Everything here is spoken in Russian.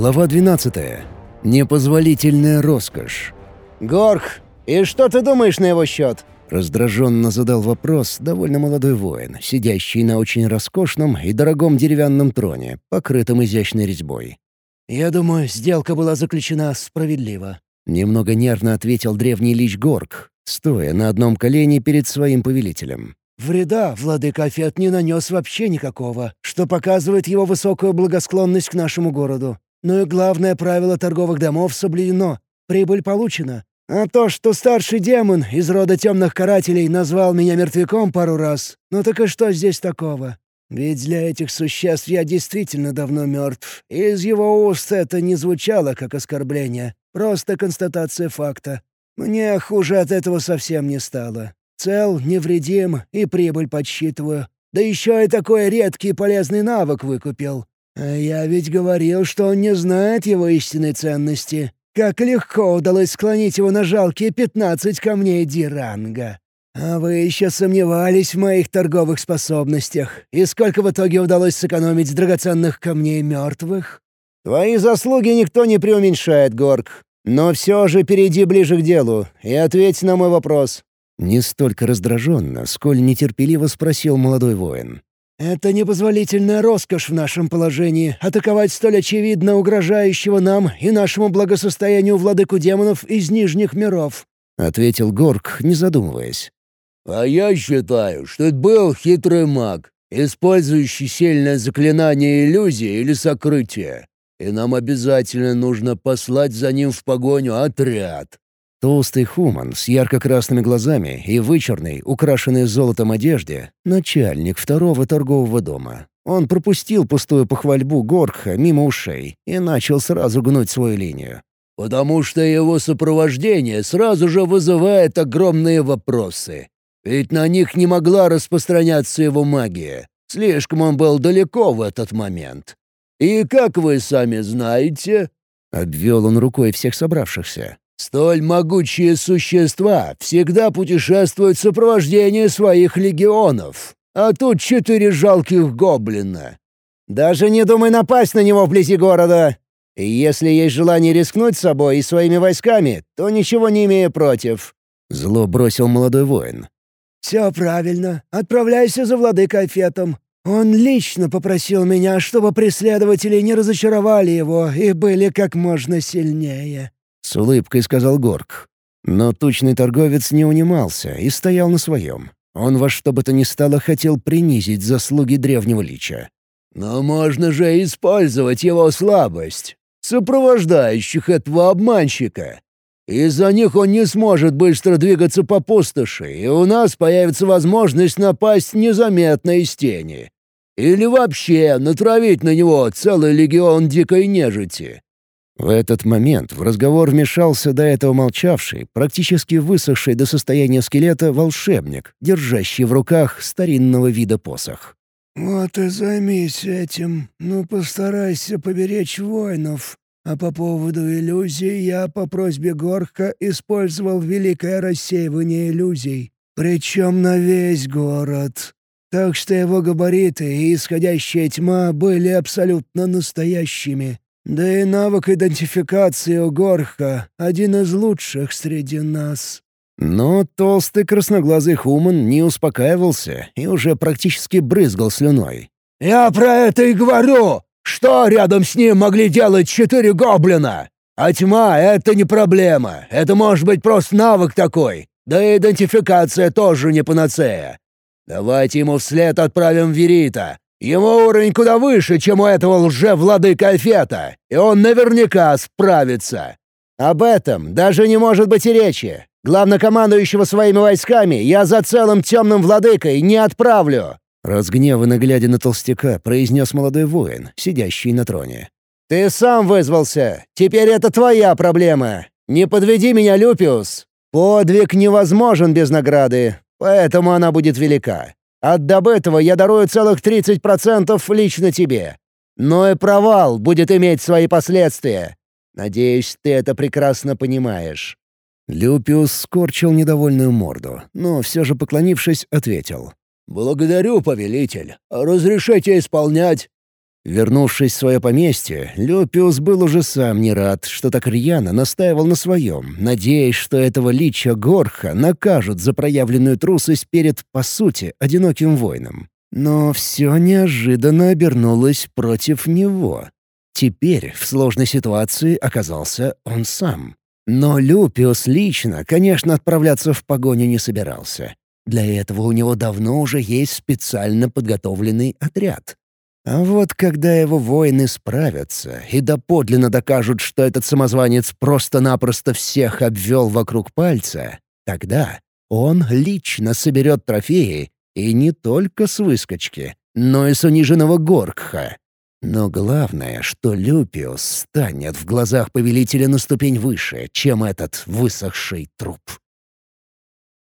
Глава 12. Непозволительная роскошь. «Горх, и что ты думаешь на его счет?» Раздраженно задал вопрос довольно молодой воин, сидящий на очень роскошном и дорогом деревянном троне, покрытом изящной резьбой. «Я думаю, сделка была заключена справедливо», — немного нервно ответил древний лич Горг, стоя на одном колене перед своим повелителем. «Вреда владыка Афет не нанес вообще никакого, что показывает его высокую благосклонность к нашему городу. Но и главное правило торговых домов соблюдено. Прибыль получена. А то, что старший демон из рода темных карателей назвал меня мертвяком пару раз, ну так и что здесь такого? Ведь для этих существ я действительно давно мертв, и из его уст это не звучало как оскорбление, просто констатация факта. Мне хуже от этого совсем не стало. Цел, невредим и прибыль подсчитываю. Да еще и такой редкий полезный навык выкупил. А я ведь говорил, что он не знает его истинной ценности. Как легко удалось склонить его на жалкие пятнадцать камней Диранга. А вы еще сомневались в моих торговых способностях. И сколько в итоге удалось сэкономить драгоценных камней мертвых? Твои заслуги никто не преуменьшает, Горг. Но все же перейди ближе к делу и ответь на мой вопрос. Не столько раздраженно, сколь нетерпеливо спросил молодой воин. «Это непозволительная роскошь в нашем положении — атаковать столь очевидно угрожающего нам и нашему благосостоянию владыку демонов из Нижних миров», — ответил Горг, не задумываясь. «А я считаю, что это был хитрый маг, использующий сильное заклинание иллюзии или сокрытия, и нам обязательно нужно послать за ним в погоню отряд. Толстый хуман с ярко-красными глазами и вычурной, украшенной золотом одежде, начальник второго торгового дома. Он пропустил пустую похвальбу Горха мимо ушей и начал сразу гнуть свою линию. «Потому что его сопровождение сразу же вызывает огромные вопросы. Ведь на них не могла распространяться его магия. Слишком он был далеко в этот момент. И, как вы сами знаете...» Обвел он рукой всех собравшихся. Столь могучие существа всегда путешествуют в сопровождении своих легионов. А тут четыре жалких гоблина. Даже не думай напасть на него вблизи города. Если есть желание рискнуть собой и своими войсками, то ничего не имею против». Зло бросил молодой воин. «Все правильно. Отправляйся за владыкой Фетом. Он лично попросил меня, чтобы преследователи не разочаровали его и были как можно сильнее. — с улыбкой сказал Горг. Но тучный торговец не унимался и стоял на своем. Он во что бы то ни стало хотел принизить заслуги древнего лича. «Но можно же использовать его слабость, сопровождающих этого обманщика. Из-за них он не сможет быстро двигаться по пустоши, и у нас появится возможность напасть незаметно из тени. Или вообще натравить на него целый легион дикой нежити. В этот момент в разговор вмешался до этого молчавший, практически высохший до состояния скелета волшебник, держащий в руках старинного вида посох. «Вот и займись этим. Ну, постарайся поберечь воинов. А по поводу иллюзий я по просьбе Горха использовал великое рассеивание иллюзий. Причем на весь город. Так что его габариты и исходящая тьма были абсолютно настоящими. Да и навык идентификации у Горха — один из лучших среди нас». Но толстый красноглазый Хуман не успокаивался и уже практически брызгал слюной. «Я про это и говорю! Что рядом с ним могли делать четыре гоблина? А тьма — это не проблема, это может быть просто навык такой. Да и идентификация тоже не панацея. Давайте ему вслед отправим Верита, его уровень куда выше, чем у этого лже-владыка Альфета, и он наверняка справится. Об этом даже не может быть и речи. Главнокомандующего своими войсками я за целым темным владыкой не отправлю!» Разгневанно глядя на толстяка, произнес молодой воин, сидящий на троне. «Ты сам вызвался. Теперь это твоя проблема. Не подведи меня, Люпиус. Подвиг невозможен без награды, поэтому она будет велика. От добытого я дарую целых 30% лично тебе. Но и провал будет иметь свои последствия. Надеюсь, ты это прекрасно понимаешь». Люпиус скорчил недовольную морду, но все же, поклонившись, ответил. «Благодарю, повелитель. Разрешите исполнять?» Вернувшись в свое поместье, Люпиус был уже сам не рад, что так рьяно настаивал на своем, надеясь, что этого лича Горха накажут за проявленную трусость перед, по сути, одиноким воином. Но все неожиданно обернулось против него. Теперь в сложной ситуации оказался он сам. Но Люпиус лично, конечно, отправляться в погоню не собирался. Для этого у него давно уже есть специально подготовленный отряд. А вот когда его воины справятся и доподлинно докажут, что этот самозванец просто-напросто всех обвел вокруг пальца, тогда он лично соберет трофеи и не только с выскочки, но и с униженного Горкха. Но главное, что Люпиус станет в глазах повелителя на ступень выше, чем этот высохший труп.